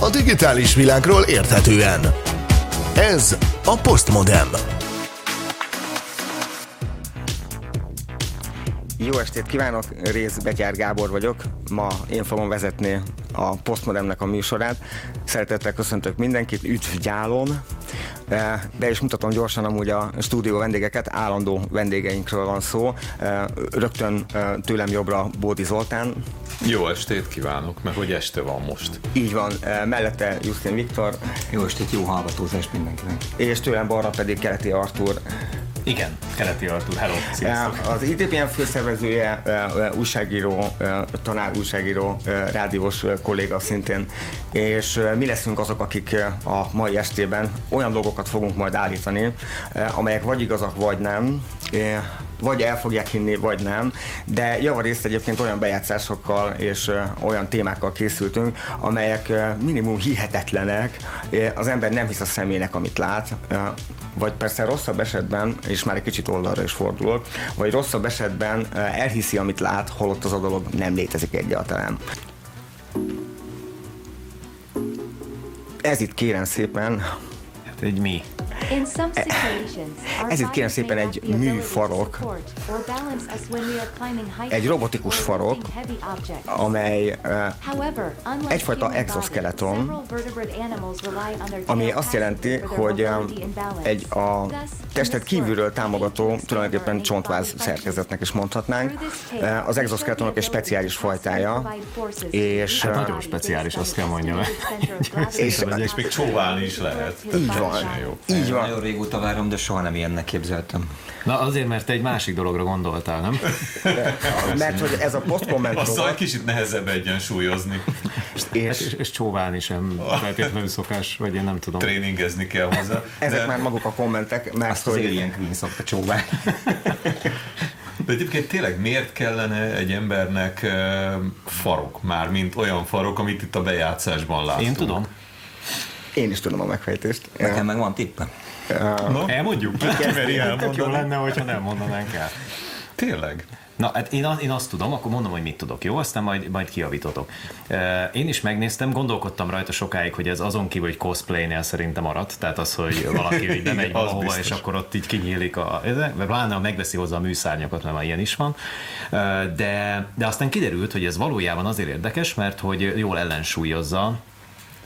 A digitális világról érthetően. Ez a Postmodem. Jó estét kívánok, Rész Betyár Gábor vagyok. Ma én fogom vezetni a Postmodemnek a műsorát. Szeretettel köszöntök mindenkit, üdv gyálon! De is mutatom gyorsan amúgy a stúdió vendégeket, állandó vendégeinkről van szó. Rögtön tőlem jobbra Bódi Zoltán. Jó estét kívánok, mert hogy este van most. Így van, mellette Justin Viktor. Jó estét, jó hallgatózást mindenkinek. És tőlem balra pedig Keleti Artur. Igen, Keleti Artur, hello, sziasztok. Az ITPM főszervezője, újságíró, tanár újságíró, rádiós kolléga szintén, és mi leszünk azok, akik a mai estében olyan dolgokat fogunk majd állítani, amelyek vagy igazak, vagy nem, vagy el fogják hinni, vagy nem, de javarészt egyébként olyan bejátszásokkal és olyan témákkal készültünk, amelyek minimum hihetetlenek, az ember nem hisz a személynek, amit lát, vagy persze rosszabb esetben, és már egy kicsit oldalra is fordulok, vagy rosszabb esetben elhiszi, amit lát, holott az a dolog nem létezik egyáltalán. Ez itt kérem szépen. Hát egy mi? Ez itt kérem szépen egy műfarok, egy robotikus farok, amely egyfajta exoskeleton, ami azt jelenti, hogy egy a testet kívülről támogató, tulajdonképpen csontváz szerkezetnek is mondhatnánk. Az exoskeletonok egy speciális fajtája, és... Hát nagyon speciális, azt kell mondjam. és, és még csóválni is lehet. Így van. Így van van. Nagyon régóta várom, de soha nem ilyennek képzeltem. Na azért, mert te egy másik dologra gondoltál, nem? mert hogy ez a posztkommentum... Azt egy kicsit nehezebb egyensúlyozni. És, és, és csóválni sem feltétlenül szokás, vagy én nem tudom. Tréningezni kell hozzá. Ezek de... már maguk a kommentek, mert Azt hogy... Alien Queen szokta csóválni. De egyébként tényleg miért kellene egy embernek farok már, mint olyan farok, amit itt a bejátszásban látunk? Én tudom. Én is tudom a megfejtést. Nekem meg van tippem. Uh, Elmondjuk? Kiveri elmondani. Jó lenne, hogyha nem mondanánk el. Tényleg? Na, hát én, én azt tudom, akkor mondom, hogy mit tudok, jó? Aztán majd, majd kiavítotok. Én is megnéztem, gondolkodtam rajta sokáig, hogy ez azon kívül, hogy cosplaynél szerintem maradt, tehát az, hogy valaki így bemegy valahova, és akkor ott így kinyílik a... Pláne megveszi hozzá a műszárnyakat, mert már ilyen is van. De, de aztán kiderült, hogy ez valójában azért érdekes, mert hogy jól ellensúlyozza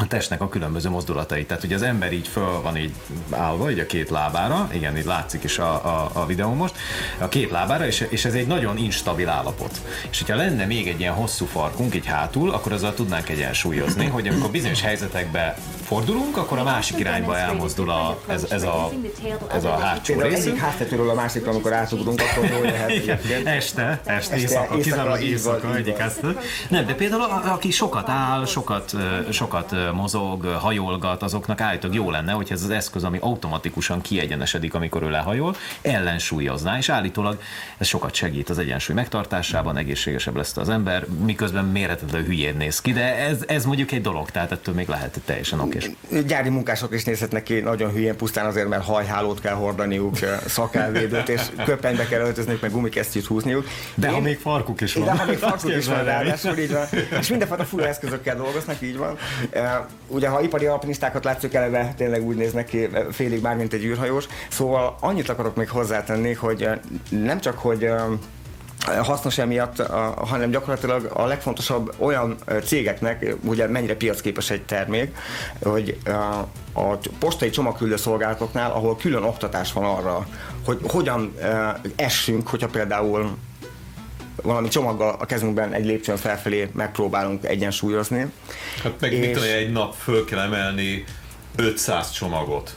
a testnek a különböző mozdulatait. Tehát ugye az ember így föl van így állva, így a két lábára, igen, így látszik is a, a, a videó most, a két lábára, és, és ez egy nagyon instabil állapot. És hogyha lenne még egy ilyen hosszú farkunk így hátul, akkor azzal tudnánk egyensúlyozni, hogy amikor bizonyos helyzetekbe fordulunk, akkor a másik irányba elmozdul a, ez, ez, a, ez a hátsó rész. Egyik háztetőről a másikra, amikor átugrunk, akkor jól lehet. Este, este, éjszaka, kizárólag éjszaka, egyik Nem, de például aki sokat áll, sokat, sokat mozog, hajolgat, azoknak állítólag jó lenne, hogy ez az eszköz, ami automatikusan kiegyenesedik, amikor ő lehajol, ellensúlyozná, és állítólag ez sokat segít az egyensúly megtartásában, egészségesebb lesz az ember, miközben mérhetetlen hülyén néz ki, de ez, ez mondjuk egy dolog, tehát ettől még lehet teljesen okés. Gyári munkások is nézhetnek ki nagyon hülyén, pusztán azért, mert hajhálót kell hordaniuk, szakelvédőt, és köpenybe kell öltözniük, meg gumikesztyűt húzniuk. De ha még farkuk is van. De ha még farkuk is van, ráadásul így van. És mindenfajta fura eszközökkel dolgoznak, így van ugye ha ipari alpinistákat látszuk eleve, tényleg úgy néznek ki félig már, mint egy űrhajós. Szóval annyit akarok még hozzátenni, hogy nem csak, hogy hasznos emiatt, hanem gyakorlatilag a legfontosabb olyan cégeknek, ugye mennyire piacképes egy termék, hogy a postai csomagküldő szolgálatoknál, ahol külön oktatás van arra, hogy hogyan essünk, hogyha például valami csomaggal a kezünkben egy lépcsőn felfelé megpróbálunk egyensúlyozni. Hát meg és... mit olyan, egy nap föl kell emelni 500 csomagot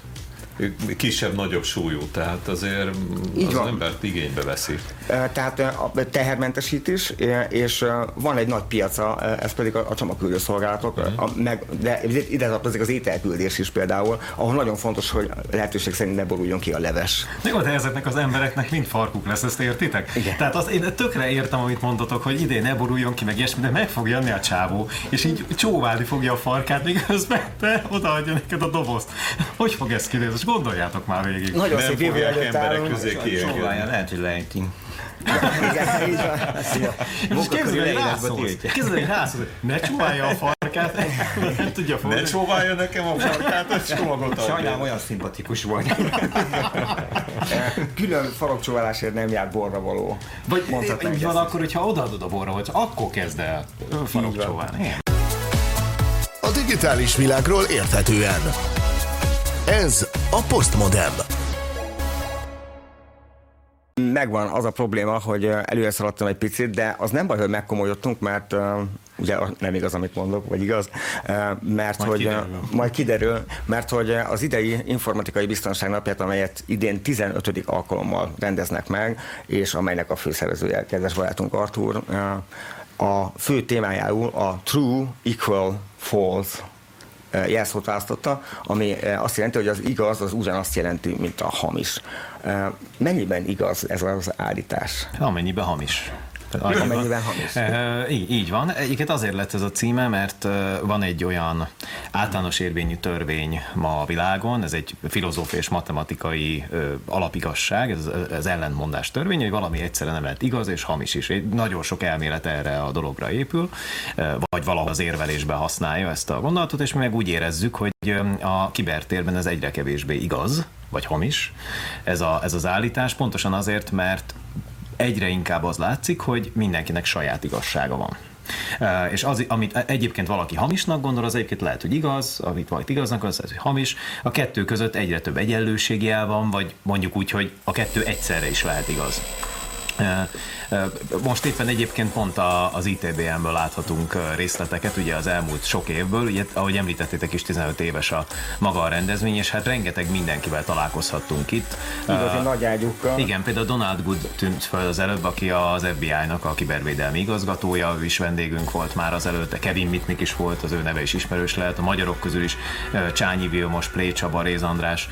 kisebb-nagyobb súlyú, tehát azért Így az van. embert igénybe veszi. Tehát a tehermentesítés, és van egy nagy piaca, ez pedig a csomagküldő szolgálatok, uh-huh. meg, de ide tartozik az ételküldés is például, ahol nagyon fontos, hogy lehetőség szerint ne boruljon ki a leves. Jó, de ezeknek az embereknek mind farkuk lesz, ezt értitek? Igen. Tehát az, én tökre értem, amit mondotok, hogy idén ne boruljon ki, meg ilyesmi, de meg fog jönni a csávó, és így csóválni fogja a farkát, miközben te odaadja neked a dobozt. Hogy fog ez kinézni? Most gondoljátok már végig. Nagyon szép jövő emberek közé kiengedni. Lehet, hogy lejti. Igen, így van. Most képzeld, hogy Képzeld, hogy rászólsz, ne csóválja a farkát, nem tudja fogni. Ne csóválja nekem a farkát, a csomagot Sajnálom, olyan szimpatikus vagy. Külön farokcsóválásért nem jár borra való. Vagy így van akkor, hogyha odaadod a borra, hogy akkor kezd el farokcsóválni. A digitális világról érthetően. Ez a Postmodem. Megvan az a probléma, hogy előre szaladtam egy picit, de az nem baj, hogy megkomolyodtunk, mert ugye nem igaz, amit mondok, vagy igaz, mert majd hogy kiderül. Majd kiderül, mert hogy az idei informatikai biztonság napját, amelyet idén 15. alkalommal rendeznek meg, és amelynek a főszervezője, kedves barátunk Artur, a fő témájául a True Equal False jelszót választotta, ami azt jelenti, hogy az igaz az ugyanazt jelenti, mint a hamis. Mennyiben igaz ez az állítás? Amennyiben hamis. Amennyiben hamis. Így, így van. Egyébként azért lett ez a címe, mert van egy olyan általános érvényű törvény ma a világon, ez egy filozófiai és matematikai alapigasság, ez az ellentmondás törvény, hogy valami egyszerűen nem lehet igaz és hamis is. Nagyon sok elmélet erre a dologra épül, vagy valahol az érvelésben használja ezt a gondolatot, és mi meg úgy érezzük, hogy a kibertérben ez egyre kevésbé igaz, vagy hamis ez, a, ez az állítás, pontosan azért, mert egyre inkább az látszik, hogy mindenkinek saját igazsága van. És az, amit egyébként valaki hamisnak gondol, az egyébként lehet, hogy igaz, amit valaki igaznak, az lehet, hogy hamis. A kettő között egyre több egyenlőségi el van, vagy mondjuk úgy, hogy a kettő egyszerre is lehet igaz. Most éppen egyébként pont az ITBM-ből láthatunk részleteket, ugye az elmúlt sok évből, ugye, ahogy említettétek is 15 éves a maga a rendezvény, és hát rengeteg mindenkivel találkozhattunk itt. Igazi uh, nagy ágyukkal. Igen, például Donald Good tűnt fel az előbb, aki az FBI-nak a kibervédelmi igazgatója, ő is vendégünk volt már az előtte, Kevin Mitnick is volt, az ő neve is ismerős lehet, a magyarok közül is Csányi Vilmos, Plé Csaba, Réz András,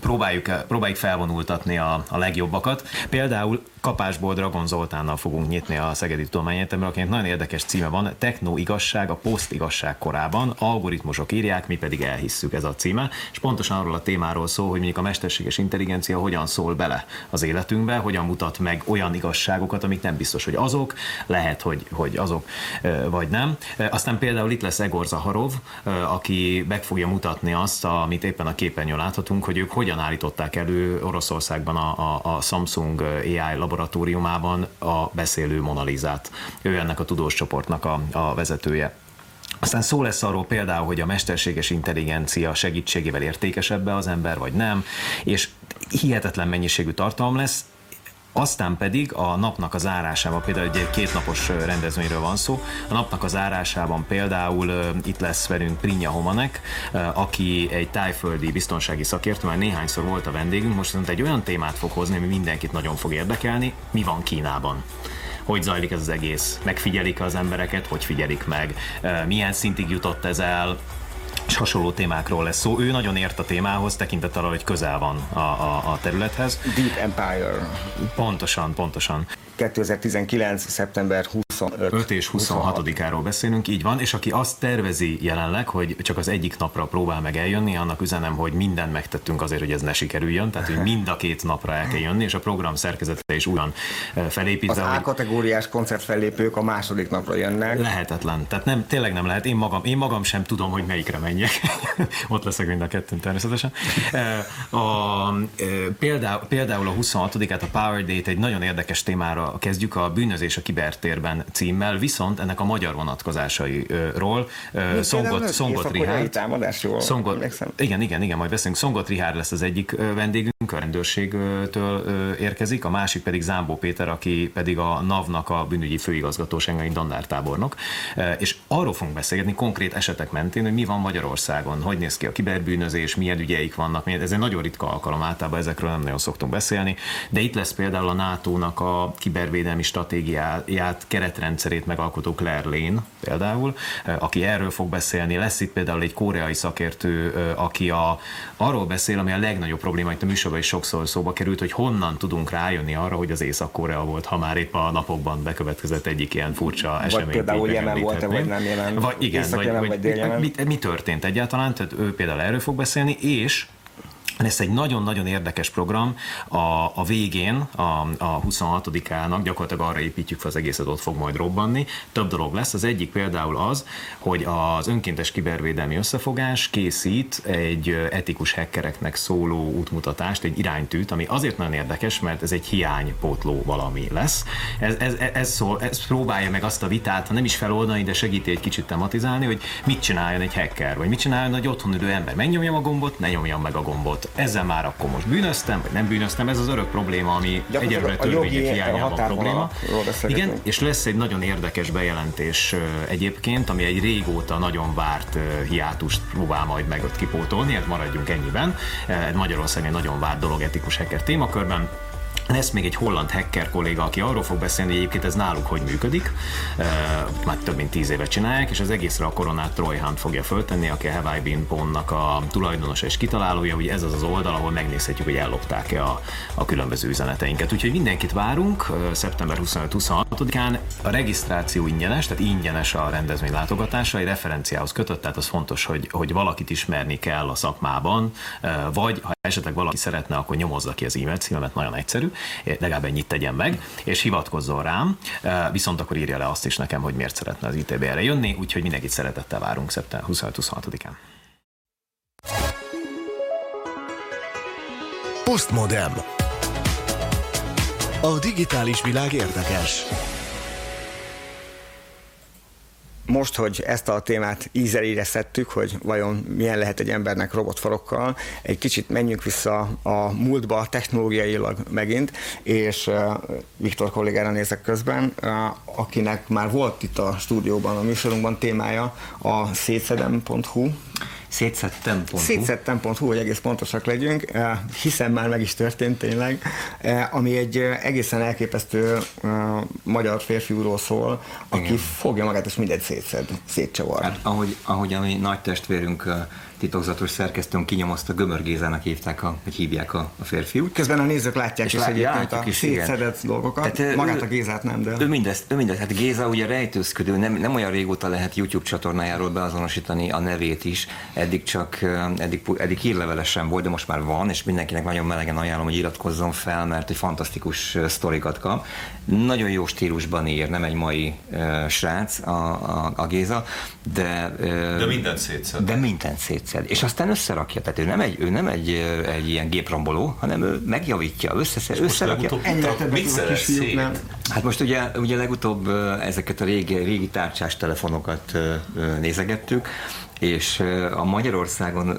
próbáljuk, próbáljuk felvonultatni a, a legjobbakat. Például kapásból Dragon Zoltánnal fogunk nyitni a Szegedi Tudományegyetemről, akinek nagyon érdekes címe van, Techno igazság a poszt igazság korában, algoritmusok írják, mi pedig elhisszük ez a címe, és pontosan arról a témáról szól, hogy mondjuk a mesterséges intelligencia hogyan szól bele az életünkbe, hogyan mutat meg olyan igazságokat, amik nem biztos, hogy azok, lehet, hogy, hogy azok, vagy nem. Aztán például itt lesz Egor Zaharov, aki meg fogja mutatni azt, amit éppen a képernyőn láthatunk, hogy ők hogyan állították elő Oroszországban a, a, a Samsung AI laboratóriumban laboratóriumában a beszélő Monalizát. Ő ennek a tudós csoportnak a, a vezetője. Aztán szó lesz arról például, hogy a mesterséges intelligencia segítségével értékesebb az ember, vagy nem, és hihetetlen mennyiségű tartalom lesz, aztán pedig a napnak a zárásában, például egy kétnapos rendezvényről van szó, a napnak a zárásában például itt lesz velünk Prinya Homanek, aki egy tájföldi biztonsági szakértő, már néhányszor volt a vendégünk, most egy olyan témát fog hozni, ami mindenkit nagyon fog érdekelni, mi van Kínában. Hogy zajlik ez az egész, megfigyelik az embereket, hogy figyelik meg, milyen szintig jutott ez el, és hasonló témákról lesz szó. Ő nagyon ért a témához, tekintet arra, hogy közel van a, a, a területhez. Deep Empire. Pontosan, pontosan. 2019. szeptember 25. 5 és 26-áról beszélünk, így van, és aki azt tervezi jelenleg, hogy csak az egyik napra próbál meg eljönni, annak üzenem, hogy mindent megtettünk azért, hogy ez ne sikerüljön, tehát hogy mind a két napra el kell jönni, és a program szerkezete is olyan felépítve. Az A-kategóriás koncertfellépők a második napra jönnek. Lehetetlen, tehát nem, tényleg nem lehet. Én magam, én magam sem tudom, hogy melyikre menjek. Ott leszek mind a kettőn természetesen. A, például, például a 26-át a Power Date egy nagyon érdekes témára kezdjük, a bűnözés a kibertérben címmel, viszont ennek a magyar vonatkozásairól Szongot, Szongot Rihárd. Szongot, igen, igen, igen, majd beszélünk. Szongot Rihárd lesz az egyik vendégünk, a rendőrségtől érkezik, a másik pedig Zámbó Péter, aki pedig a NAV-nak a bűnügyi főigazgatóságai dandártábornok. És arról fogunk beszélgetni konkrét esetek mentén, hogy mi van Magyarországon, hogy néz ki a kiberbűnözés, milyen ügyeik vannak, ez egy nagyon ritka alkalom, általában ezekről nem nagyon szoktunk beszélni, de itt lesz például a NATO-nak a kibervédelmi stratégiáját, keretrendszerét megalkotó Claire Lane például, aki erről fog beszélni. Lesz itt például egy koreai szakértő, aki a, arról beszél, ami a legnagyobb probléma, itt a műsorban is sokszor szóba került, hogy honnan tudunk rájönni arra, hogy az Észak-Korea volt, ha már épp a napokban bekövetkezett egyik ilyen furcsa esemény. Vagy például Jemen volt vagy nem Jemen. Vagy igen, vagy, vagy, vagy mi, mi történt egyáltalán, tehát ő például erről fog beszélni, és lesz egy nagyon-nagyon érdekes program a, a végén, a, a 26-ának, gyakorlatilag arra építjük fel az egészet, ott fog majd robbanni. Több dolog lesz. Az egyik például az, hogy az önkéntes kibervédelmi összefogás készít egy etikus hackereknek szóló útmutatást, egy iránytűt, ami azért nagyon érdekes, mert ez egy hiánypótló valami lesz. Ez, ez, ez, szól, ez próbálja meg azt a vitát, ha nem is feloldani, de segíti egy kicsit tematizálni, hogy mit csináljon egy hacker, vagy mit csináljon egy otthon ülő ember. Megnyomjam a gombot, ne nyomjam meg a gombot ezzel már akkor most bűnöztem, vagy nem bűnöztem, ez az örök probléma, ami egyelőre törvények hiányában probléma. Igen, és lesz egy nagyon érdekes bejelentés egyébként, ami egy régóta nagyon várt hiátust próbál majd meg ott kipótolni, hát maradjunk ennyiben. Magyarországon egy nagyon várt dolog etikus hacker témakörben lesz még egy holland hacker kolléga, aki arról fog beszélni, hogy egyébként ez náluk hogy működik. Már több mint tíz éve csinálják, és az egészre a koronát Troy Hunt fogja föltenni, aki a Have Pon-nak a tulajdonosa és kitalálója, hogy ez az az oldal, ahol megnézhetjük, hogy ellopták-e a, a különböző üzeneteinket. Úgyhogy mindenkit várunk szeptember 25-26-án. A regisztráció ingyenes, tehát ingyenes a rendezvény látogatása, egy referenciához kötött, tehát az fontos, hogy, hogy valakit ismerni kell a szakmában, vagy ha esetleg valaki szeretne, akkor nyomozza ki az e-mail címemet, nagyon egyszerű, legalább ennyit tegyen meg, és hivatkozzon rám, viszont akkor írja le azt is nekem, hogy miért szeretne az ITB-re jönni, úgyhogy mindenkit szeretettel várunk szeptember 25-26-án. Postmodem. A digitális világ érdekes most, hogy ezt a témát ízelére szedtük, hogy vajon milyen lehet egy embernek robotfarokkal, egy kicsit menjünk vissza a múltba technológiailag megint, és Viktor kollégára nézek közben, akinek már volt itt a stúdióban, a műsorunkban témája a szétszedem.hu, Szétszettem.hu. Szétszettem.hu, hogy egész pontosak legyünk, hiszen már meg is történt tényleg, ami egy egészen elképesztő magyar férfiúról szól, aki Igen. fogja magát és mindent szétszed, szétcsavar. Hát, ahogy, ahogy a mi nagy testvérünk titokzatos szerkesztőn kinyomozta, Gömör Gézának hívták, a, vagy hívják a, a férfiút. Közben a nézők látják és is egyébként a is, szétszedett igen. dolgokat, Tehát, magát a Gézát nem, de... Ő mindezt, ő mindezt, hát Géza ugye rejtőzködő, nem, nem olyan régóta lehet YouTube csatornájáról beazonosítani a nevét is, eddig csak, eddig, eddig hírlevelesen volt, de most már van, és mindenkinek nagyon melegen ajánlom, hogy iratkozzon fel, mert egy fantasztikus sztorikat kap. Nagyon jó stílusban ír, nem egy mai uh, srác a, a, a Géza, de... Uh, de mindent szétszed. De mindent szétszed. És aztán összerakja, tehát ő nem egy, ő nem egy, egy ilyen gépromboló, hanem ő megjavítja, összeszed, összerakja. Mit szeret Hát most ugye, ugye legutóbb ezeket a régi, régi tárcsás telefonokat nézegettük, és a Magyarországon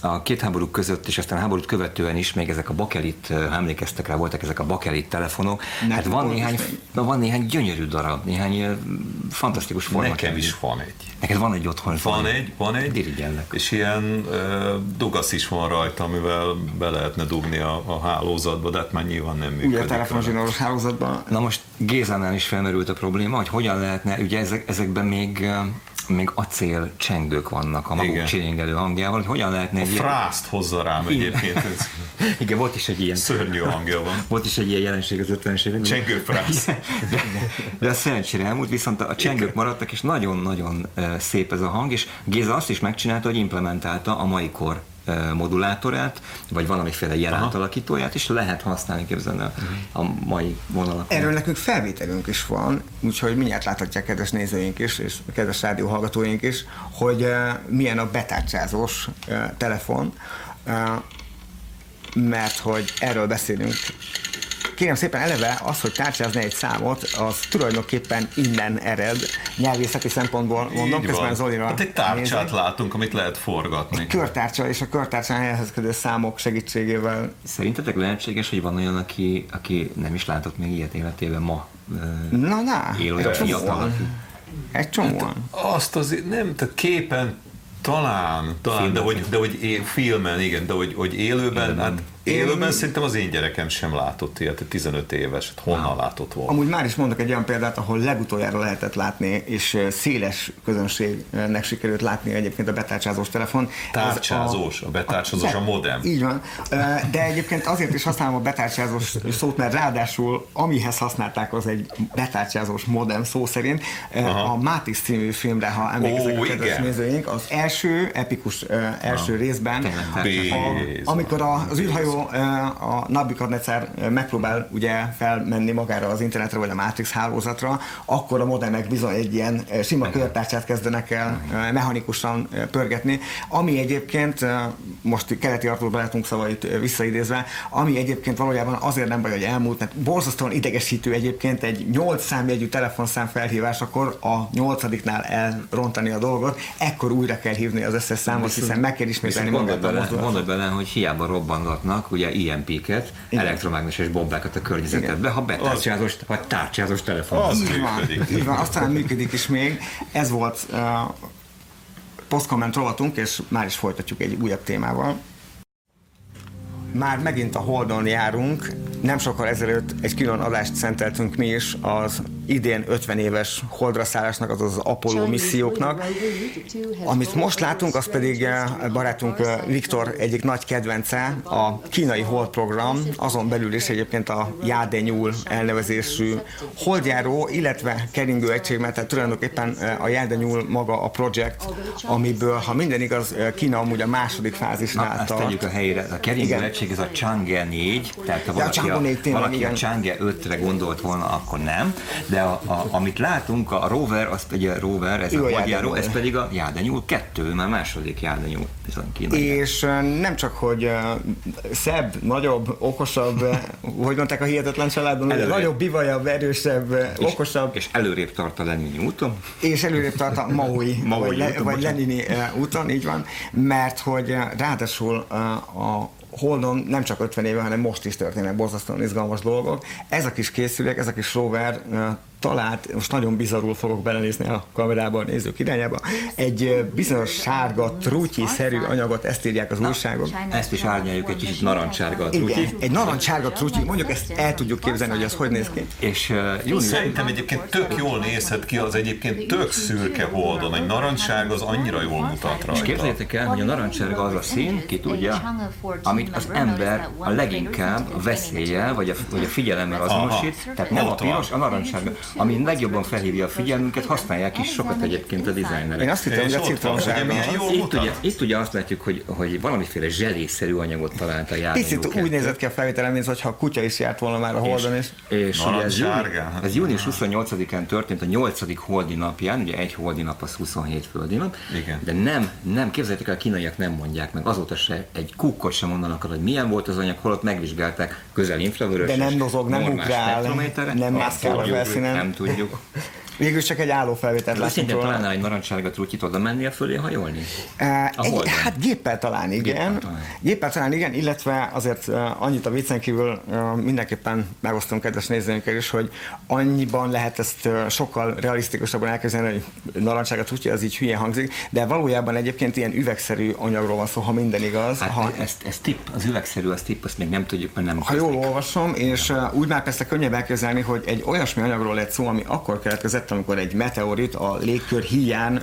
a két háború között, és aztán a háborút követően is még ezek a bakelit, ha emlékeztek rá, voltak ezek a bakelit telefonok. Nem hát van néhány, na, van néhány gyönyörű darab, néhány fantasztikus forma. Nekem is van egy. Neked van egy otthon? Van egy, van egy. Dirigyellek. És ilyen uh, dugasz is van rajta, amivel be lehetne dugni a, a hálózatba, de hát már nyilván nem működik. Ugye a telefonzsinóros hálózatban. Na most Gézánál is felmerült a probléma, hogy hogyan lehetne, ugye ezek, ezekben még még acél csengők vannak a maguk csilingelő hangjával, hogy hogyan lehetne a frászt hozza rám egyébként. Igen, volt is egy ilyen... Szörnyű hangja van. Volt is egy ilyen jelenség az 50-es években. Csengőfrász. De, de a szerencsére elmúlt, viszont a csengők maradtak, és nagyon-nagyon szép ez a hang, és Géza azt is megcsinálta, hogy implementálta a mai kor modulátorát, vagy valamiféle jelátalakítóját, és lehet használni, képzelni a mai vonalakon. Erről nekünk felvételünk is van, úgyhogy mindjárt láthatják kedves nézőink is, és kedves rádióhallgatóink is, hogy milyen a betárcsázós telefon, mert hogy erről beszélünk kérem szépen eleve az, hogy tárcsázni egy számot, az tulajdonképpen innen ered, nyelvészeti szempontból mondom, közben Zolira Hát egy tárcsát nézik. látunk, amit lehet forgatni. Egy körtárcsa és a körtárcsán helyezkedő számok segítségével. Szerintetek lehetséges, hogy van olyan, aki, aki nem is látott még ilyet életében ma? Na, na, él olyan fiatal, Egy csomóan. Hát azt azért nem, tehát képen talán, talán de, hogy, de hogy é, filmen, igen, de hogy, hogy élőben, hát Élőben szerintem az én gyerekem sem látott ilyet, 15 éves, hát honnan ah. látott volna? Amúgy már is mondok egy olyan példát, ahol legutoljára lehetett látni, és széles közönségnek sikerült látni egyébként a betárcsázós telefon. Tárcsázós, a, a betárcsázós a modem. Így van, de egyébként azért is használom a betárcsázós szót, mert ráadásul amihez használták, az egy betárcsázós modem szó szerint. Aha. A Mátis című filmre, ha emlékeznek Ó, a kedves nézőink, az első epikus első Aha. részben, a, amikor a, az űrhajó a Nabucodonosor megpróbál ugye felmenni magára az internetre vagy a Matrix hálózatra, akkor a modemek bizony egy ilyen sima körtárcsát kezdenek el mechanikusan pörgetni, ami egyébként, most keleti Artur Beletunk szavait visszaidézve, ami egyébként valójában azért nem baj, hogy elmúlt, mert borzasztóan idegesítő egyébként egy 8 számjegyű telefonszám felhívásakor a nyolcadiknál elrontani a dolgot, ekkor újra kell hívni az összes számot, hiszen meg kell ismételni magát a Gondolj bele, hogy hiába robbangatnak ugye IMP-ket, elektromágneses bombákat a környezetedbe, ha betárcsázós, vagy tárcsázós telefon. Az így van, így van, aztán működik is még. Ez volt uh, posztkomment rovatunk, és már is folytatjuk egy újabb témával. Már megint a Holdon járunk, nem sokkal ezelőtt egy külön adást szenteltünk mi is az idén 50 éves holdra szállásnak, azaz az Apollo misszióknak. Amit most látunk, az pedig eh, barátunk eh, Viktor egyik nagy kedvence, a kínai hold program, azon belül is egyébként a Jádenyúl elnevezésű holdjáró, illetve keringő egység, mert tehát tulajdonképpen eh, a Jádenyúl maga a projekt, amiből, ha minden igaz, Kína amúgy a második fázisnál Na, tart. tegyük a helyre, a keringő egység, ez a Chang'e 4, tehát ha valaki, a, 4, tényleg, valaki a Chang'e 5-re gondolt volna, akkor nem, de a, a, amit látunk, a rover, az pedig a rover, ez Jó, a hagyjáró, ez pedig a jádenyúl 2, már második jádenyúl. És nem csak, hogy szebb, nagyobb, okosabb, hogy mondták a hihetetlen családban, nagyobb, bivajabb, erősebb, és, okosabb. És előrébb tart a Lenini úton. És előrébb tart a Maui, Maui vagy, úton, vagy Lenini úton, így van, mert hogy ráadásul a Holdon nem csak 50 éve, hanem most is történnek borzasztóan izgalmas dolgok. Ez a kis készülék, ez a kis rover talált, most nagyon bizarul fogok belenézni a kamerában nézők irányába, egy bizonyos sárga, trutyi-szerű anyagot, ezt írják az Na, újságok. Ezt is árnyaljuk egy kicsit narancssárga a trutyi. Igen, egy narancssárga trutyi, mondjuk ezt el tudjuk képzelni, hogy ez hogy néz ki. És uh, Júni, Szerintem egyébként tök jól nézhet ki az egyébként tök szürke holdon. Egy narancssárga az annyira jól mutat rajta. És képzeljétek el, hogy a narancssárga az a szín, ki tudja, amit az ember a leginkább a veszéllyel, vagy a, vagy a figyelemmel azonosít, tehát nem a piros, a narancssárga ami legjobban felhívja a figyelmünket, használják is sokat egyébként a dizájnerek. Én azt hittem, hogy a. Itt ugye, itt ugye azt látjuk, hogy, hogy valamiféle zselészerű anyagot talált a játék. Picit úgy nézett ki a felvételem, mint hogyha a kutya is járt volna már a Holdon. És, és ugye ez, júni, ez június 28-án történt, a 8. holdi napján, ugye egy holdi nap az 27 földi nap, Igen. de nem, nem, képzeljétek el, a kínaiak nem mondják meg, azóta se egy kukkot sem mondanak hogy milyen volt az anyag, holott megvizsgálták közel infravörös. De nem mozog, nem ugrál, nem mászkál a felszínen. Nem tudjuk. Végül csak egy állófelvételt látunk Szintén találnál egy narancssárga truttyit oda menni a fölé hajolni? E, egy, hát géppel talán igen. Géppel talán. géppel talán igen, illetve azért annyit a viccen kívül mindenképpen megosztom kedves nézőinkkel is, hogy annyiban lehet ezt sokkal realisztikusabban elkezdeni, hogy narancssárga trutyi, az így hülye hangzik, de valójában egyébként ilyen üvegszerű anyagról van szó, ha minden igaz. Hát ha, ez, ez tipp, az üvegszerű, az tipp, azt még nem tudjuk, mert nem Ha jól olvasom, és uh, úgy már persze könnyebb elképzelni, hogy egy olyasmi anyagról lett szó, ami akkor keletkezett, amikor egy meteorit a légkör hiány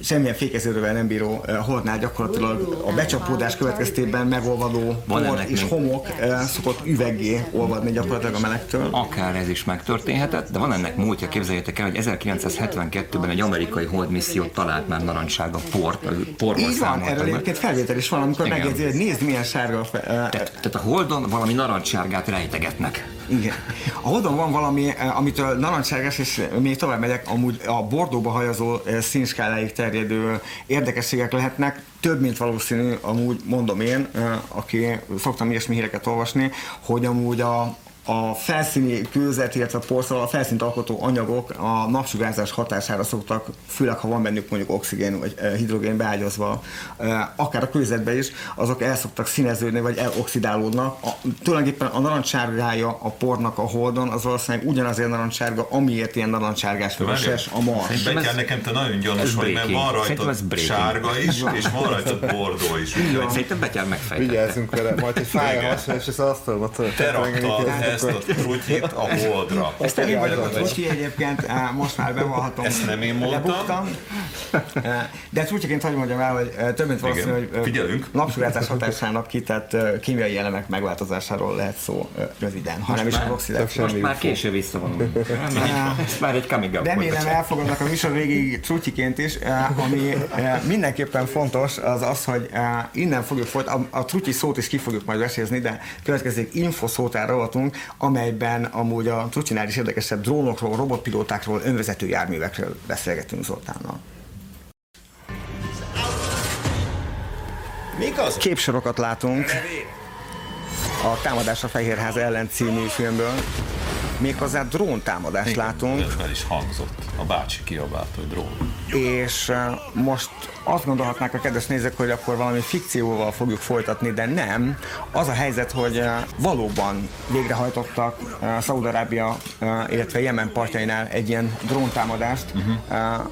semmilyen fékeződővel nem bíró holdnál gyakorlatilag a becsapódás következtében megolvadó por és homok szokott üveggé olvadni gyakorlatilag a melegtől. Akár ez is megtörténhetett, de van ennek múltja, képzeljétek el, hogy 1972-ben egy amerikai holdmissziót talált már narancsága port, porról Így van, erről egyébként felvétel is van, amikor megjegyzi, hogy nézd milyen sárga. Fe, tehát, tehát a holdon valami narancssárgát rejtegetnek. Igen. A holdon van valami, amitől narancssárgás, és még tovább megyek, amúgy a bordóba hajazó eh, színskáláig terjedő érdekességek lehetnek, több, mint valószínű, amúgy mondom én, eh, aki szoktam ilyesmi híreket olvasni, hogy amúgy a, a felszíni kőzet, illetve a porszal, a felszínt alkotó anyagok a napsugárzás hatására szoktak, főleg ha van bennük mondjuk oxigén vagy hidrogén beágyazva, akár a kőzetbe is, azok el szoktak színeződni, vagy eloxidálódnak. A, tulajdonképpen a narancsárgája a pornak a holdon, az valószínűleg ugyanazért narancsárga, amiért ilyen narancsárgás vöröses a mars. Betyár, nekem te nagyon gyanús vagy, mert van rajta sárga is, és van rajta bordó is. Szerintem Betyár megfejtette. Vigyázzunk vele, majd egy fája és az asztalba Te raktad ezt a trutyit a holdra. Ezt én vagyok a trutyi egyébként, most már bevallhatom. Ezt nem én mondtam. Lebuktam. De trutyiként hagyom mondjam el, hogy több mint valószínű, hogy Figyelünk. napsugárzás hatásának kitett kémiai elemek megváltozásáról lehet szó röviden, ha nem is az oxidáció. Most már késő visszavonulunk. Ez már egy coming up Remélem elfogadnak a műsor végig trutyiként is, ami mindenképpen fontos, az az, hogy innen fogjuk folytatni, a, a trutyi szót is ki fogjuk majd vesézni, de következik infoszótár rovatunk, amelyben amúgy a trutyinál is érdekesebb drónokról, robotpilótákról, önvezető járművekről beszélgetünk Zoltánnal. Mik az? Képsorokat látunk a Támadás a Fehérház ellen című filmből. Méghozzá dróntámadást Igen, látunk. Ez is hangzott. A bácsi kiabált, hogy drón. És most azt gondolhatnák a kedves nézők, hogy akkor valami fikcióval fogjuk folytatni, de nem. Az a helyzet, hogy valóban végrehajtottak Szaudarábia, illetve Jemen partjainál egy ilyen dróntámadást. Uh-huh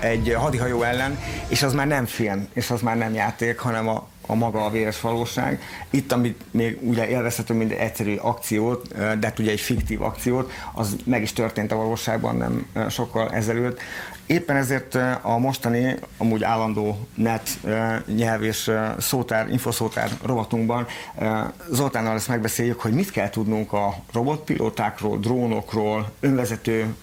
egy hadihajó ellen, és az már nem film, és az már nem játék, hanem a, a maga a véres valóság. Itt, amit még ugye élvezhető, mint egy egyszerű akciót, de hát ugye egy fiktív akciót, az meg is történt a valóságban nem sokkal ezelőtt. Éppen ezért a mostani, amúgy állandó net nyelv és szótár, infoszótár rovatunkban Zoltánnal ezt megbeszéljük, hogy mit kell tudnunk a robotpilótákról, drónokról, önvezető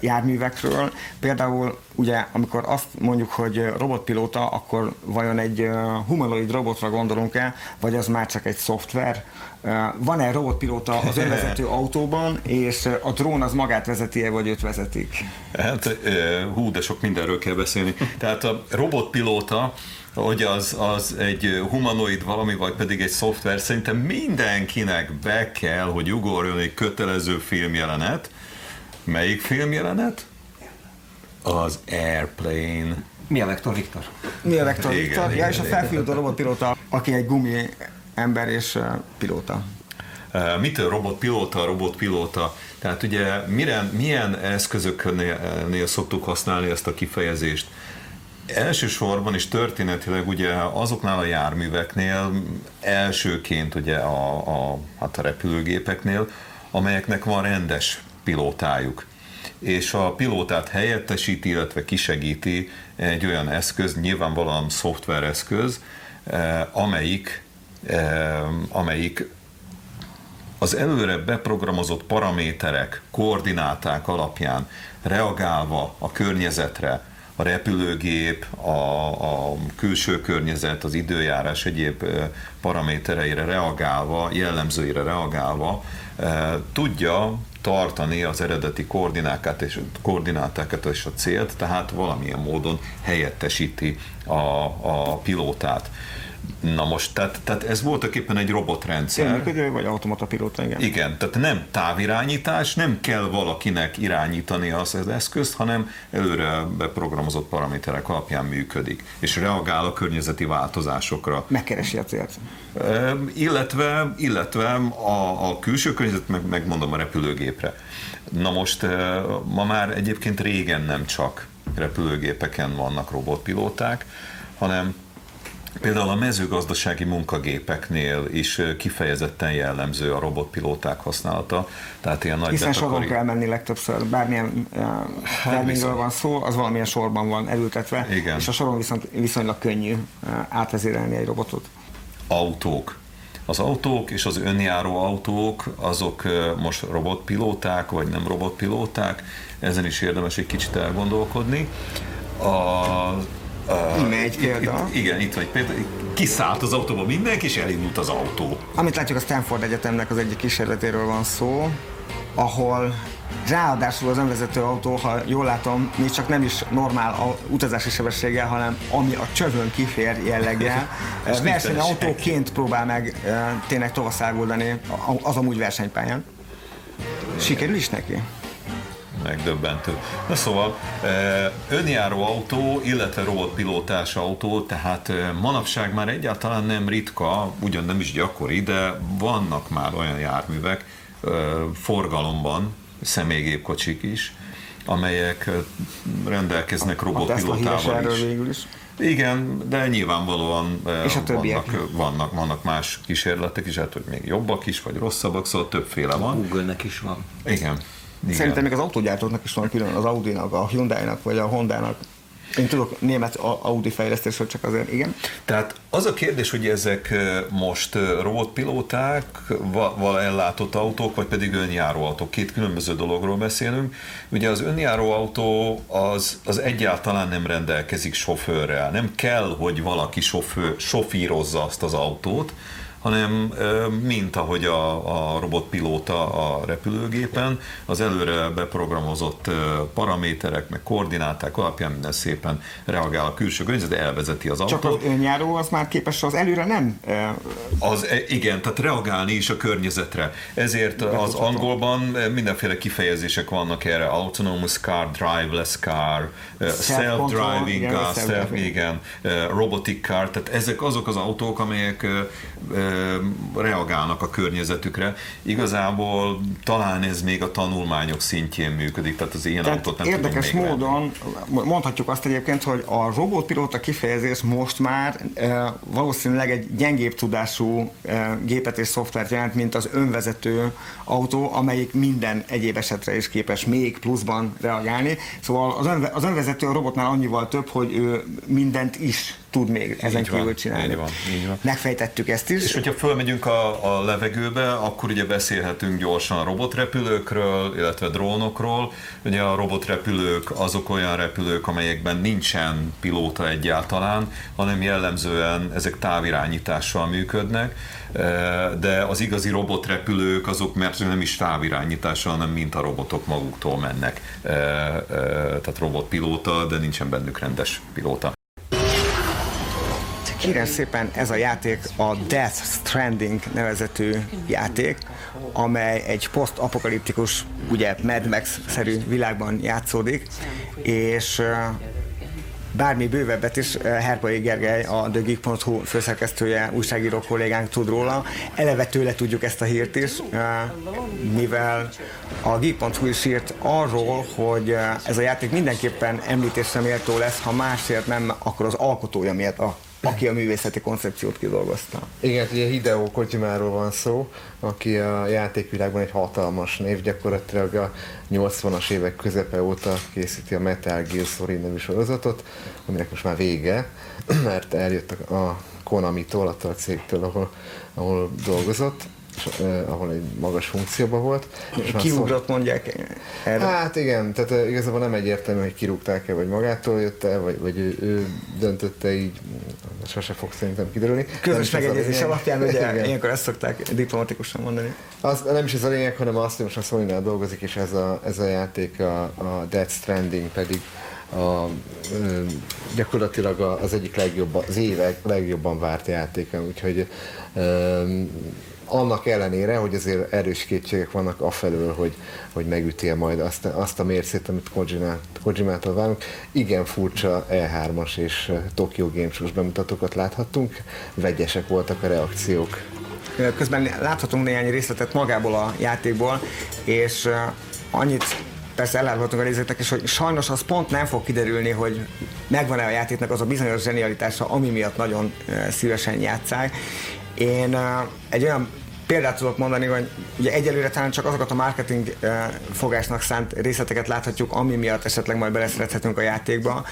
járművekről. Például ugye, amikor azt mondjuk, hogy robotpilóta, akkor vajon egy humanoid robotra gondolunk-e, vagy az már csak egy szoftver? Van-e robotpilóta az önvezető autóban, és a drón az magát vezeti-e, vagy őt vezetik? Hát hú, de sok mindenről kell beszélni. Tehát a robotpilóta hogy az, az egy humanoid valami, vagy pedig egy szoftver, szerintem mindenkinek be kell, hogy ugorjon egy kötelező filmjelenet, Melyik filmjelenet? Az Airplane. Mi a Vektor Viktor? Mi a Vektor igen, Viktor? Igen, ja, és a felfiútó robotpilóta, aki egy gumi ember és uh, pilóta. Uh, mitől robotpilóta, robotpilóta? Tehát ugye mire, milyen eszközöknél szoktuk használni ezt a kifejezést? Elsősorban is történetileg ugye azoknál a járműveknél, elsőként ugye a, a, hát a repülőgépeknél, amelyeknek van rendes pilótájuk. És a pilótát helyettesíti, illetve kisegíti egy olyan eszköz, nyilvánvalóan szoftvereszköz, eh, amelyik, eh, amelyik az előre beprogramozott paraméterek, koordináták alapján reagálva a környezetre, a repülőgép, a, a külső környezet, az időjárás egyéb eh, paramétereire reagálva, jellemzőire reagálva tudja tartani az eredeti koordinákat és, koordinátákat és a célt, tehát valamilyen módon helyettesíti a, a pilótát. Na most, tehát, tehát ez voltak éppen egy robotrendszer. Működő vagy automata pilóta, igen. Igen, tehát nem távirányítás, nem kell valakinek irányítani azt az eszközt, hanem előre beprogramozott paraméterek alapján működik, és reagál a környezeti változásokra. Megkeresi a célt. E, illetve, illetve a, a külső környezet, meg, megmondom a repülőgépre. Na most ma már egyébként régen nem csak repülőgépeken vannak robotpilóták, hanem Például a mezőgazdasági munkagépeknél is kifejezetten jellemző a robotpilóták használata. Tehát ilyen nagy Hiszen betakari... soron kell menni legtöbbször, bármilyen uh, terményről van szó, az valamilyen sorban van elültetve, Igen. és a soron viszont viszonylag könnyű átvezérelni egy robotot. Autók. Az autók és az önjáró autók, azok most robotpilóták, vagy nem robotpilóták, ezen is érdemes egy kicsit elgondolkodni. A Uh, Íme egy példa. Itt, igen, itt van egy példa. Kiszállt az autóba mindenki, és elindult az autó. Amit látjuk, a Stanford Egyetemnek az egyik kísérletéről van szó. ahol ráadásul az önvezető autó, ha jól látom, még csak nem is normál a utazási sebességgel, hanem ami a csövön kifér jelleggel, versenyautóként próbál meg tényleg tovaszáguldani az amúgy versenypályán. Sikerül is neki? Megdöbbentő. Na szóval, önjáró autó, illetve robotpilótás autó, tehát manapság már egyáltalán nem ritka, ugyan nem is gyakori, de vannak már olyan járművek forgalomban, személygépkocsik is, amelyek rendelkeznek robotpilótával is. végül is. Igen, de nyilvánvalóan És a vannak, vannak, vannak más kísérletek is, hát hogy még jobbak is, vagy rosszabbak, szóval többféle van. Google-nek is van. Igen. Igen. Szerintem még az autógyártóknak is van külön, az Audi-nak, a Hyundai-nak, vagy a Honda-nak. Én tudok német Audi fejlesztésről, csak azért, igen. Tehát az a kérdés, hogy ezek most robotpilóták, val ellátott autók, vagy pedig önjáró autók. Két különböző dologról beszélünk. Ugye az önjáró autó az, az egyáltalán nem rendelkezik sofőrrel. Nem kell, hogy valaki sofőr, sofírozza azt az autót, hanem mint ahogy a, a robotpilóta a repülőgépen, az előre beprogramozott paraméterek, meg koordináták alapján minden szépen reagál a külső környezet, elvezeti az autót. Csak az önjáró az már képes az előre nem? Az, e, igen, tehát reagálni is a környezetre. Ezért az angolban mindenféle kifejezések vannak erre, autonomous car, driveless car, self-driving car, self, igen, robotic car, tehát ezek azok az autók, amelyek reagálnak a környezetükre. Igazából talán ez még a tanulmányok szintjén működik, tehát az ilyen tehát autót nem Érdekes tudom módon venni. mondhatjuk azt egyébként, hogy a robotpilóta kifejezés most már e, valószínűleg egy gyengébb tudású e, gépet és szoftvert jelent, mint az önvezető autó, amelyik minden egyéb esetre is képes még pluszban reagálni. Szóval az, önve, az önvezető a robotnál annyival több, hogy ő mindent is tud még ezen így kívül van, csinálni. Így van, így van. Megfejtettük ezt is. És hogyha fölmegyünk a, a levegőbe, akkor ugye beszélhetünk gyorsan a robotrepülőkről, illetve drónokról. Ugye a robotrepülők azok olyan repülők, amelyekben nincsen pilóta egyáltalán, hanem jellemzően ezek távirányítással működnek, de az igazi robotrepülők azok mert nem is távirányítással, hanem mint a robotok maguktól mennek. Tehát robotpilóta, de nincsen bennük rendes pilóta. Kérem szépen, ez a játék a Death Stranding nevezetű játék, amely egy post-apokaliptikus, ugye Mad Max-szerű világban játszódik, és bármi bővebbet is Herpai Gergely, a TheGeek.hu főszerkesztője, újságíró kollégánk tud róla. Eleve tőle tudjuk ezt a hírt is, mivel a Geek.hu is írt arról, hogy ez a játék mindenképpen említésre méltó lesz, ha másért nem, akkor az alkotója miatt a aki a művészeti koncepciót kidolgozta. Igen, ugye Hideo Kojimáról van szó, aki a játékvilágban egy hatalmas név, gyakorlatilag a 80-as évek közepe óta készíti a Metal Gear Solid nevű sorozatot, aminek most már vége, mert eljött a Konami-tól, attól a cégtől, ahol, ahol dolgozott, eh, ahol egy magas funkcióban volt. És Kiugrott mondják erre? Hát igen, tehát uh, igazából nem egyértelmű, hogy kirúgták-e, vagy magától jött el, vagy, vagy ő, ő döntötte így, sose fog szerintem kiderülni. Közös megegyezés alapján, ugye ilyenkor ezt szokták diplomatikusan mondani. Az, nem is ez a lényeg, hanem azt, hogy most a sony dolgozik, és ez a, ez a játék, a, a Dead Stranding pedig a, gyakorlatilag az egyik legjobb, az évek legjobban várt játéka, úgyhogy annak ellenére, hogy azért erős kétségek vannak afelől, hogy, hogy megütél majd azt, azt a mércét, amit Kojimától várunk. Igen furcsa E3-as és Tokyo Game Show-s bemutatókat láthattunk, vegyesek voltak a reakciók. Közben láthatunk néhány részletet magából a játékból, és annyit persze elárulhatunk a nézőknek is, hogy sajnos az pont nem fog kiderülni, hogy megvan-e a játéknak az a bizonyos zsenialitása, ami miatt nagyon szívesen játszák. Én egy olyan példát tudok mondani, hogy ugye egyelőre talán csak azokat a marketing fogásnak szánt részleteket láthatjuk, ami miatt esetleg majd beleszerethetünk a játékba.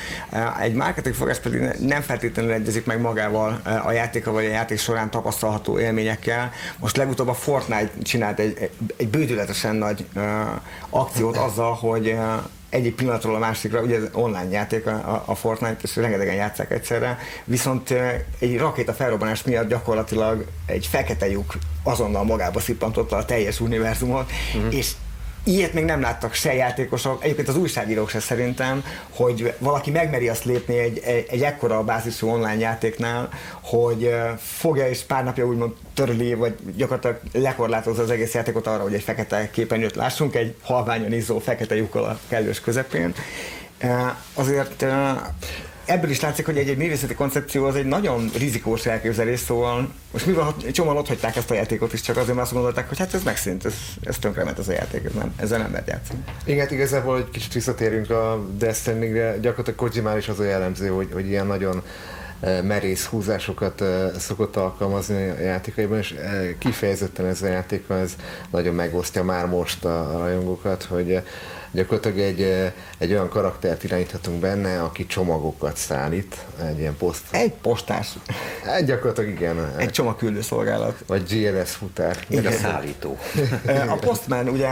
Egy marketing fogás pedig nem feltétlenül egyezik meg magával a játéka vagy a játék során tapasztalható élményekkel. Most legutóbb a Fortnite csinált egy, egy bődületesen nagy akciót azzal, hogy egyik pillanatról a másikra, ugye ez online játék a, a Fortnite, és rengetegen játszák egyszerre, viszont egy rakéta felrobbanás miatt gyakorlatilag egy fekete lyuk azonnal magába szippantotta a teljes univerzumot, uh-huh. és Ilyet még nem láttak se játékosok, egyébként az újságírók se szerintem, hogy valaki megmeri azt lépni egy, egy, egy ekkora bázisú online játéknál, hogy fogja és pár napja úgymond törli, vagy gyakorlatilag lekorlátozza az egész játékot arra, hogy egy fekete képernyőt lássunk, egy halványan izzó fekete lyukkal a kellős közepén. Azért ebből is látszik, hogy egy-egy művészeti koncepció az egy nagyon rizikós elképzelés, szóval most mivel csomóan ott hagyták ezt a játékot is, csak azért, mert azt gondolták, hogy hát ez megszűnt, ez, ez tönkrement ez a játék, ez nem, ezzel nem lehet játszani. Igen, igazából egy kicsit visszatérünk a Death Stranding-re, gyakorlatilag Kojima is az a jellemző, hogy, hogy ilyen nagyon merész húzásokat szokott alkalmazni a játékaiban, és kifejezetten ez a játék, ez nagyon megosztja már most a rajongókat, hogy gyakorlatilag egy, egy olyan karaktert irányíthatunk benne, aki csomagokat szállít, egy ilyen poszt. Egy postás. Egy gyakorlatilag igen. Egy csomagküldő szolgálat. Vagy GLS futár. Igen. a szállító. A Postman ugye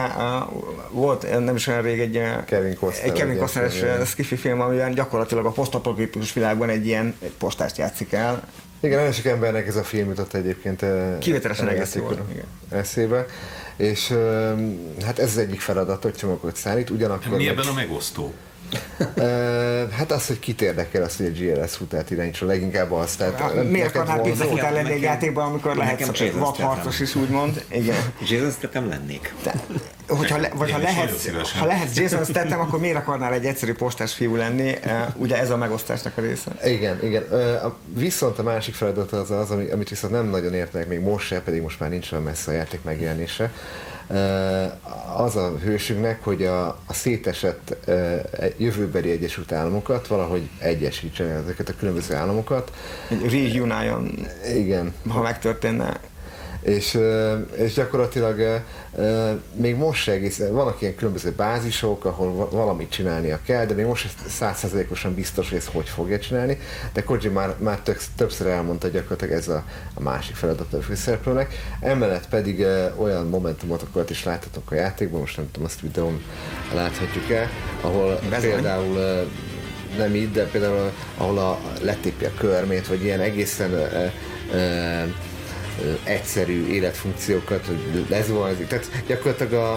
volt nem is olyan rég egy Kevin Costner, egy Kevin Costner skifi film, amiben gyakorlatilag a posztapokaliptikus világban egy ilyen egy postást játszik el. Igen, nagyon sok embernek ez a film jutott egyébként Kivételesen egész eszébe és hát ez az egyik feladat, hogy csomagot szállít, ugyanakkor... Mi ebben a megosztó? hát az, hogy kit érdekel az, hogy a GLS futárt irányítson, leginkább azt. Tehát, ja, miért akarnál pizza futár lenni egy játékban, amikor lehet vadharcos is úgymond? Igen. Jason Statham lennék. Hogyha le, vagy ha lehetsz, ha lehetsz Jason Statham, akkor miért akarnál egy egyszerű postás fiú lenni? Ugye ez a megosztásnak a része. Igen, igen. Viszont a másik feladat az az, amit viszont nem nagyon értenek még most se, pedig most már nincs olyan messze a játék megjelenése, az a hősünknek, hogy a, a szétesett jövőbeli Egyesült Államokat valahogy egyesítse ezeket a különböző államokat. Reunion. Igen. Ha megtörténne és, és gyakorlatilag még most se egész, vannak ilyen különböző bázisok, ahol valamit csinálnia kell, de még most százszerzelékosan biztos, hogy ezt hogy fogja csinálni, de Koji már, már tök, többször elmondta gyakorlatilag ez a, a másik feladat a főszereplőnek. Emellett pedig olyan momentumokat is láthatok a játékban, most nem tudom, azt videón láthatjuk el, ahol Bezony. például nem így, de például ahol a, letépi a körmét, vagy ilyen egészen uh, uh, egyszerű életfunkciókat, hogy lezuhanyozik. Tehát gyakorlatilag a,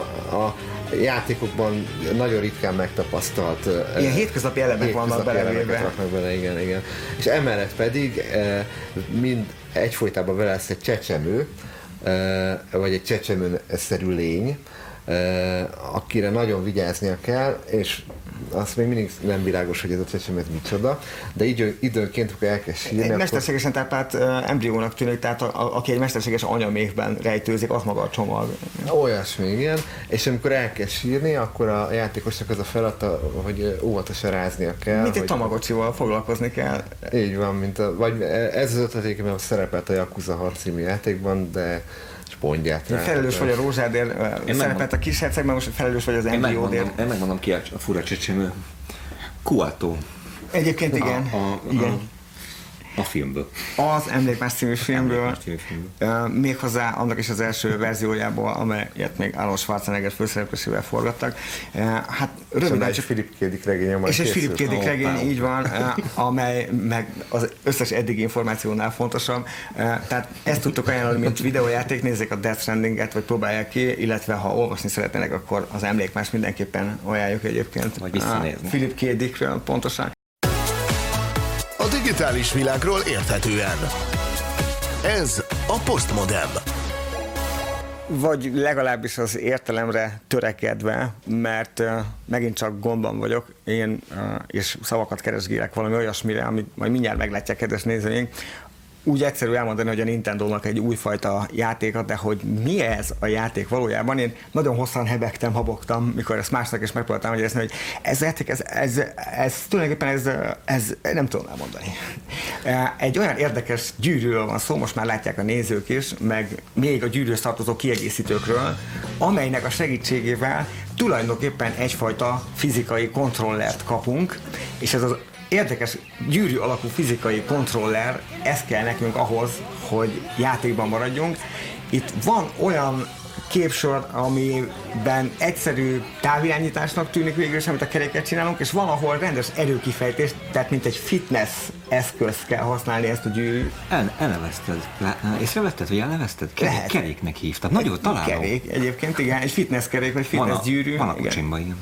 a játékokban nagyon ritkán megtapasztalt ilyen hétköznapi elemek vannak bele raknak bele, igen, igen. És emellett pedig mind egyfolytában vele lesz egy csecsemő, vagy egy csecsemő-szerű lény, akire nagyon vigyáznia kell, és azt még mindig nem világos, hogy ez a csecsemő ez micsoda, de így időnként, akkor elkezd sírni. Egy akkor... mesterségesen táplált embriónak tűnik, tehát a, a, aki egy mesterséges anyamékben rejtőzik, az maga a csomag. Olyasmi, igen. És amikor elkezd sírni, akkor a játékosnak az a feladata, hogy óvatosan ráznia kell. Mint egy tamagocsival foglalkozni kell. Így van, mint a, vagy ez az ötleték, mert szerepelt a Yakuza harc című játékban, de spondját. Rá, felelős vagy a rózsádért, szerepelt a kis hercegben, most felelős vagy az embriódért. Én megmondom ki a fura csecsemő. Kuato. Egyébként igen. A, a, igen. A, filmből. Az Emlékmás című filmből, című filmből. Uh, méghozzá annak is az első verziójából, amelyet még Arnold Schwarzenegger főszereplésével forgattak. Uh, hát röviden csak... Philip K. Dick regény, És egy Philip K. Dick regény, így van, uh, amely meg az összes eddigi információnál fontosabb. Tehát ezt tudtok ajánlani, mint videójáték, nézzék a Death Stranding-et, vagy próbálják ki, illetve ha olvasni szeretnének, akkor az Emlékmás mindenképpen ajánljuk egyébként. Vagy visszanézni. Philip K. Dickről pontosan digitális világról érthetően. Ez a Postmodem. Vagy legalábbis az értelemre törekedve, mert megint csak gondban vagyok, én és szavakat keresgélek valami olyasmire, amit majd mindjárt meglátják, kedves nézőink, úgy egyszerű elmondani, hogy a Nintendo-nak egy újfajta játéka, de hogy mi ez a játék valójában, én nagyon hosszan hebegtem, habogtam, mikor ezt másnak is megpróbáltam magyarázni, hogy ez játék, ez, ez, ez, tulajdonképpen ez, ez, nem tudom elmondani. Egy olyan érdekes gyűrűről van szó, most már látják a nézők is, meg még a gyűrűhöz tartozó kiegészítőkről, amelynek a segítségével tulajdonképpen egyfajta fizikai kontrollert kapunk, és ez az érdekes gyűrű alakú fizikai kontroller, ez kell nekünk ahhoz, hogy játékban maradjunk. Itt van olyan képsor, amiben egyszerű távirányításnak tűnik végül is, amit a keréket csinálunk, és van, ahol rendes erőkifejtés, tehát mint egy fitness eszköz kell használni ezt a gyűrű. El, elevezted. Észrevetted, hogy elevezted? Kerék, Lehet. keréknek hívtad. Nagyon találó. Kerék egyébként, igen, egy fitness kerék, vagy Van fitness a, gyűrű. van a igen. kocsimba, igen.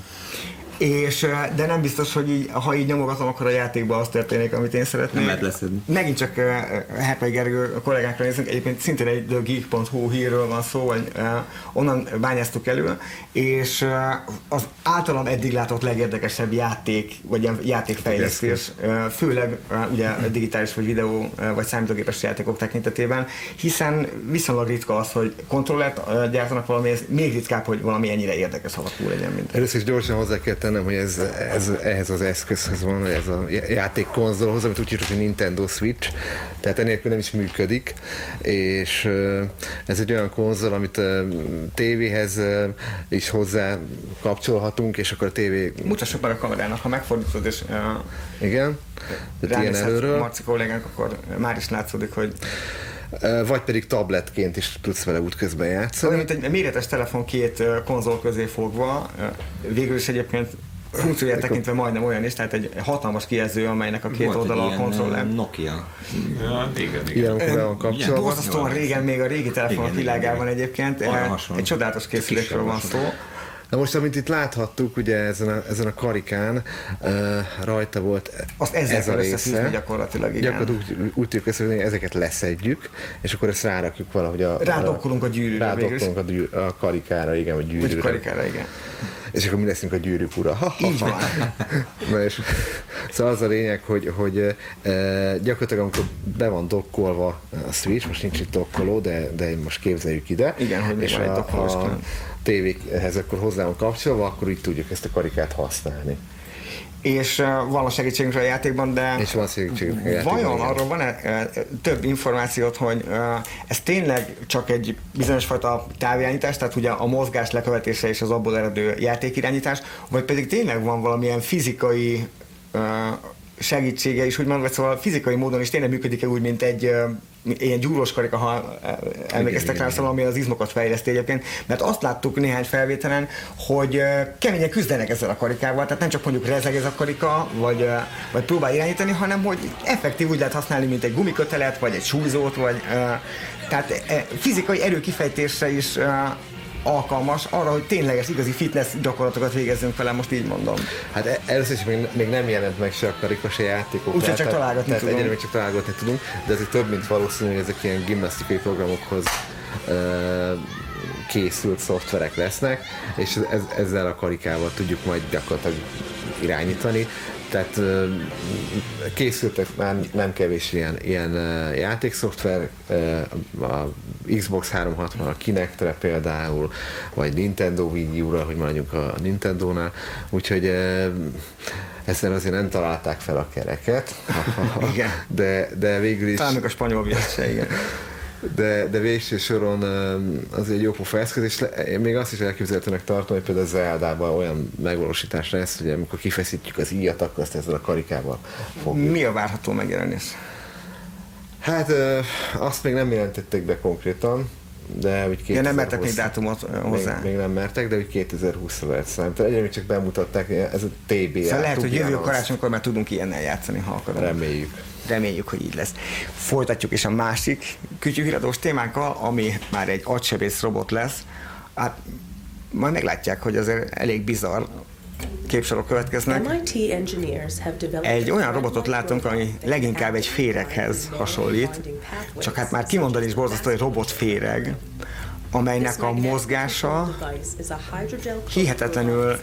És, de nem biztos, hogy így, ha így nyomogatom, akkor a játékban az történik, amit én szeretnék. Nem lehet leszedni. Megint csak uh, Herpei Gergő a kollégákra nézünk, egyébként szintén egy TheGeek.hu hírről van szó, vagy uh, onnan bányáztuk elő, és uh, az általam eddig látott legérdekesebb játék, vagy ilyen játékfejlesztés, uh, főleg uh, ugye a digitális vagy videó uh, vagy számítógépes játékok tekintetében, hiszen viszonylag ritka az, hogy kontrollert uh, gyártanak valami, ez még ritkább, hogy valami ennyire érdekes alakul legyen, mint Először is gyorsan hozzá kell tennem, hogy ez, ez, ehhez az eszközhöz van, ez a játékkonzolhoz, amit úgy hívjuk, hogy Nintendo Switch, tehát enélkül nem is működik, és ez egy olyan konzol, amit tévéhez is hozzá kapcsolhatunk, és akkor a tévé, Mutassuk meg a kamerának, ha megfordítod, és uh, igen, tehát ilyen ránézhet előről, Marci kollégánk, akkor már is látszódik, hogy vagy pedig tabletként is tudsz vele útközben olyan, játszani. mint egy méretes telefon két konzol közé fogva, végül is egyébként funkcióját tekintve majdnem olyan is, tehát egy hatalmas kijelző, amelynek a két Volt oldala a ilyen, kontroller. Nokia. Ja, igen, igen. Ilyen, van kapcsolva. Borzasztóan régen, még a régi telefonok Igen, igen, világában igen. egyébként egy csodálatos készülékről van szó. Na most, amit itt láthattuk, ugye ezen a, ezen a karikán, uh, rajta volt Azt ezzel ez a része. gyakorlatilag, igen. Gyakorlatilag úgy, úgy tudjuk össze, hogy ezeket leszedjük, és akkor ezt rárakjuk valahogy a... Rádokkolunk a gyűrűre. Rádokkolunk a, gyűr, a karikára, igen, vagy Úgy gyűrűre. karikára, igen. És akkor mi leszünk a gyűrűk ura. Ha, ha, Így van. Na és, szóval az a lényeg, hogy, hogy e, gyakorlatilag amikor be van dokkolva a Switch, most nincs itt dokkoló, de, de most képzeljük ide. Igen, hogy és van a, a. tévéhez akkor hozzá van kapcsolva, akkor így tudjuk ezt a karikát használni. És uh, van a segítségünkre a játékban, de És van segítségünk a játékban, vajon igen. arról van-e uh, több információt, hogy uh, ez tényleg csak egy bizonyos fajta távirányítás, tehát ugye a mozgás lekövetése és az abból eredő játékirányítás, vagy pedig tényleg van valamilyen fizikai segítsége is, úgymond, vagy szóval fizikai módon is tényleg működik-e úgy, mint egy ilyen gyúrós karika, ha emlékeztek rá, szóval, ami az izmokat fejleszti egyébként, mert azt láttuk néhány felvételen, hogy keményen küzdenek ezzel a karikával, tehát nem csak mondjuk rezeg ez a karika, vagy, vagy próbál irányítani, hanem hogy effektív úgy lehet használni, mint egy gumikötelet, vagy egy súlyzót, vagy tehát uh, fizikai erőkifejtésre is alkalmas arra, hogy tényleges, igazi fitness gyakorlatokat végezzünk vele, most így mondom. Hát e- először is még, még nem jelent meg se a karika, se játékok. Úgyhogy csak találgatni tehát tudunk. csak találgatni tudunk, de azért több, mint valószínű, hogy ezek ilyen gimnasztikai programokhoz ö, készült szoftverek lesznek, és ez, ezzel a karikával tudjuk majd gyakorlatilag irányítani. Tehát készültek már nem kevés ilyen, ilyen játékszoftver, a Xbox 360 a Kinectre például, vagy Nintendo Wii U-ra, hogy mondjuk a Nintendo-nál, úgyhogy ö, ezzel azért nem találták fel a kereket, Igen. de, de végül is Talán a spanyol se, igen. de, de végső soron öm, az egy jó pofa eszköz, és le, még azt is elképzelhetőnek tartom, hogy például Zeldában olyan megvalósítás lesz, hogy amikor kifeszítjük az íjat, akkor azt ezzel a karikával fogjuk. Mi a várható megjelenés? Hát azt még nem jelentették be konkrétan, de úgy 2020 Ja, nem mertek még dátumot hozzá. Még, még nem mertek, de úgy 2020-ra lehet számítani. Egyre még csak bemutatták, ez a TBA. Szóval lehet, hogy jövő karácsonykor már tudunk ilyennel játszani, ha akarunk. Reméljük. Reméljük, hogy így lesz. Folytatjuk is a másik kütyűhíradós témánkkal, ami már egy agysebész robot lesz. Hát majd meglátják, hogy azért elég bizarr képsorok következnek. Egy olyan robotot látunk, ami leginkább egy féreghez hasonlít, csak hát már kimondani is borzasztó, hogy robotféreg, amelynek a mozgása hihetetlenül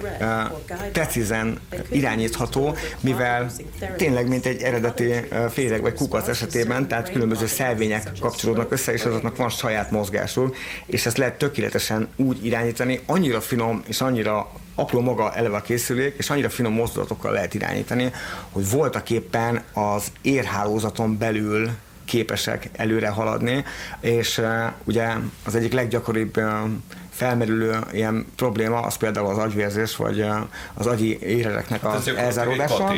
precízen irányítható, mivel tényleg mint egy eredeti féreg vagy kukac esetében, tehát különböző szelvények kapcsolódnak össze, és azoknak van saját mozgásuk, és ezt lehet tökéletesen úgy irányítani, annyira finom és annyira apró maga eleve a készülék, és annyira finom mozdulatokkal lehet irányítani, hogy voltak éppen az érhálózaton belül képesek előre haladni, és uh, ugye az egyik leggyakoribb uh, felmerülő ilyen probléma, az például az agyvérzés, vagy az agyi érereknek Hát az elzáródása.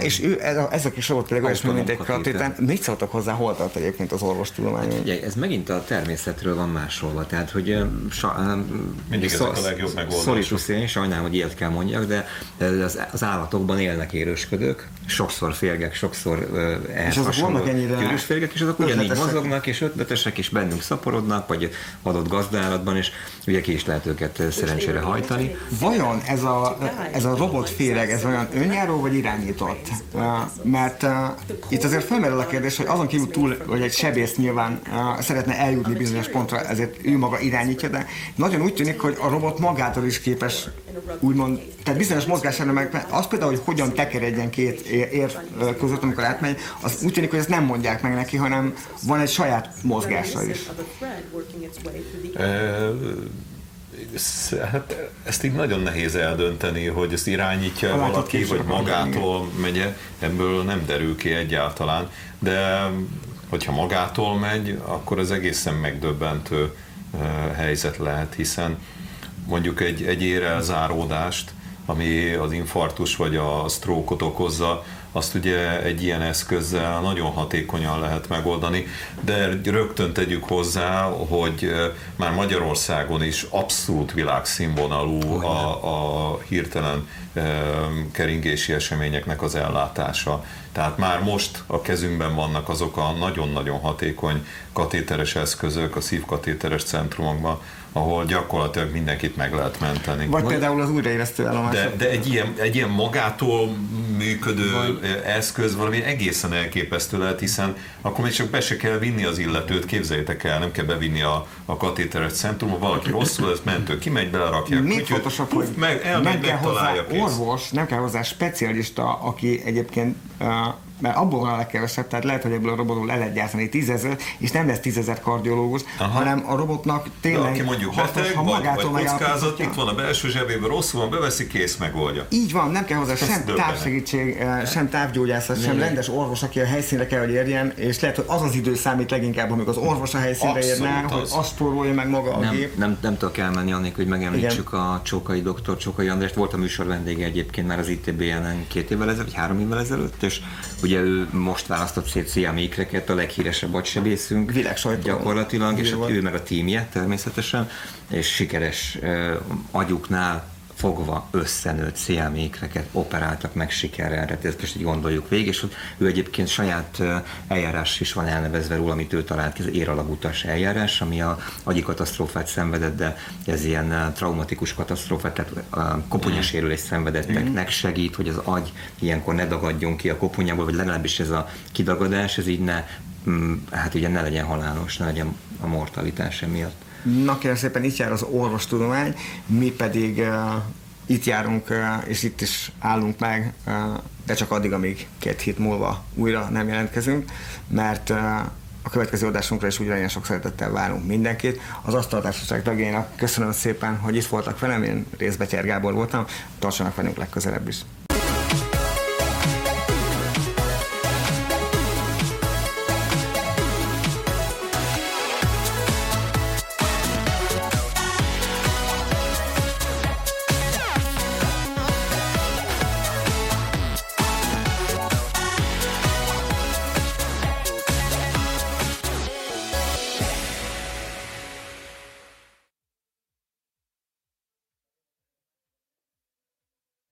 és ő, ez a, ezek is és Autonóm mint egy katéter. Mit szóltak hozzá, hol tart egyébként az orvostudomány? Ugye, ez megint a természetről van másolva, tehát hogy sa, Mindig szó- ezek a legjobb megoldások. Szorítusz én, sajnálom, hogy ilyet kell mondjak, de az, az állatokban élnek élősködők, sokszor férgek, sokszor ehhez És azok hasonló vannak ennyire és azok ugyanígy mozognak, és ötletesek, és bennünk szaporodnak, vagy adott gazdálatban, és ugye ki is lehet őket szerencsére hajtani. Vajon ez a, ez a robotféreg, ez olyan önjáró vagy irányított? Mert uh, itt azért felmerül a kérdés, hogy azon kívül túl, hogy egy sebész nyilván uh, szeretne eljutni bizonyos pontra, ezért ő maga irányítja, de nagyon úgy tűnik, hogy a robot magától is képes úgymond, tehát bizonyos mozgására meg, az például, hogy hogyan tekeredjen két ér, között, amikor átmegy, az úgy tűnik, hogy ezt nem mondják meg neki, hanem van egy saját mozgása is. Hát ezt így nagyon nehéz eldönteni, hogy ezt irányítja A látott valaki, vagy magától megy ebből nem derül ki egyáltalán, de hogyha magától megy, akkor az egészen megdöbbentő helyzet lehet, hiszen mondjuk egy, egy érelzáródást, ami az infarktus vagy a sztrókot okozza, azt ugye egy ilyen eszközzel nagyon hatékonyan lehet megoldani, de rögtön tegyük hozzá, hogy már Magyarországon is abszolút világszínvonalú a, a hirtelen keringési eseményeknek az ellátása. Tehát már most a kezünkben vannak azok a nagyon-nagyon hatékony katéteres eszközök a szívkatéteres centrumokban, ahol gyakorlatilag mindenkit meg lehet menteni. Vagy például az újraélesztő állomás. De, de egy, ilyen, egy ilyen magától működő eszköz valami egészen elképesztő lehet, hiszen akkor még csak be se kell vinni az illetőt, képzeljétek el, nem kell bevinni a, a katéteres centrumba, valaki rosszul, ez mentő, kimegy, belerakják Még kutyút, fontosabb, puf, hogy meg, elmegy, nem kell hozzá orvos, nem kell hozzá specialista, aki egyébként uh, mert abból van a legkevesebb, tehát lehet, hogy ebből a robotból le lehet gyártani tízezer, és nem lesz tízezer kardiológus, Aha. hanem a robotnak De tényleg aki mondjuk beteg, ha vagy, magától vagy kockázat, megállapíthatja. itt van a belső zsebében, rosszul van, beveszi, kész, megoldja. Így van, nem kell hozzá sem döbbenet. távsegítség, eh, sem távgyógyászat, sem rendes orvos, aki a helyszínre kell, hogy érjen, és lehet, hogy az az idő számít leginkább, amikor az orvos a helyszínre Abszolút érne, hogy az. azt spórolja meg maga a Nem, gép. nem, nem tudok elmenni annélkül, hogy megemlítsük a Csókai doktor, Csókai András. Volt a műsor vendége egyébként már az ITBN-en két évvel ezelőtt, vagy három évvel ezelőtt, és ugye ő most választott szét Szia Mékreket, a leghíresebb agysebészünk. Világsajtó. Gyakorlatilag, és Ő hát ő meg a tímje természetesen, és sikeres agyuknál fogva összenőtt szélmékreket operáltak meg sikerrel, tehát ezt most így gondoljuk végig, és ő egyébként saját eljárás is van elnevezve róla, amit ő talált az éralagutas eljárás, ami a agyi katasztrófát szenvedett, de ez ilyen traumatikus katasztrófát, tehát a koponyasérülés szenvedetteknek segít, hogy az agy ilyenkor ne dagadjon ki a koponyából, vagy legalábbis ez a kidagadás, ez így ne, mm, hát ugye ne legyen halálos, ne legyen a mortalitás emiatt. Na kérem szépen, itt jár az orvostudomány, mi pedig uh, itt járunk, uh, és itt is állunk meg, uh, de csak addig, amíg két hét múlva újra nem jelentkezünk, mert uh, a következő adásunkra is ugyanilyen sok szeretettel várunk mindenkit. Az Asztaltársaság tagjainak köszönöm szépen, hogy itt voltak velem, én Részbetyár Gábor voltam, tartsanak velünk legközelebb is.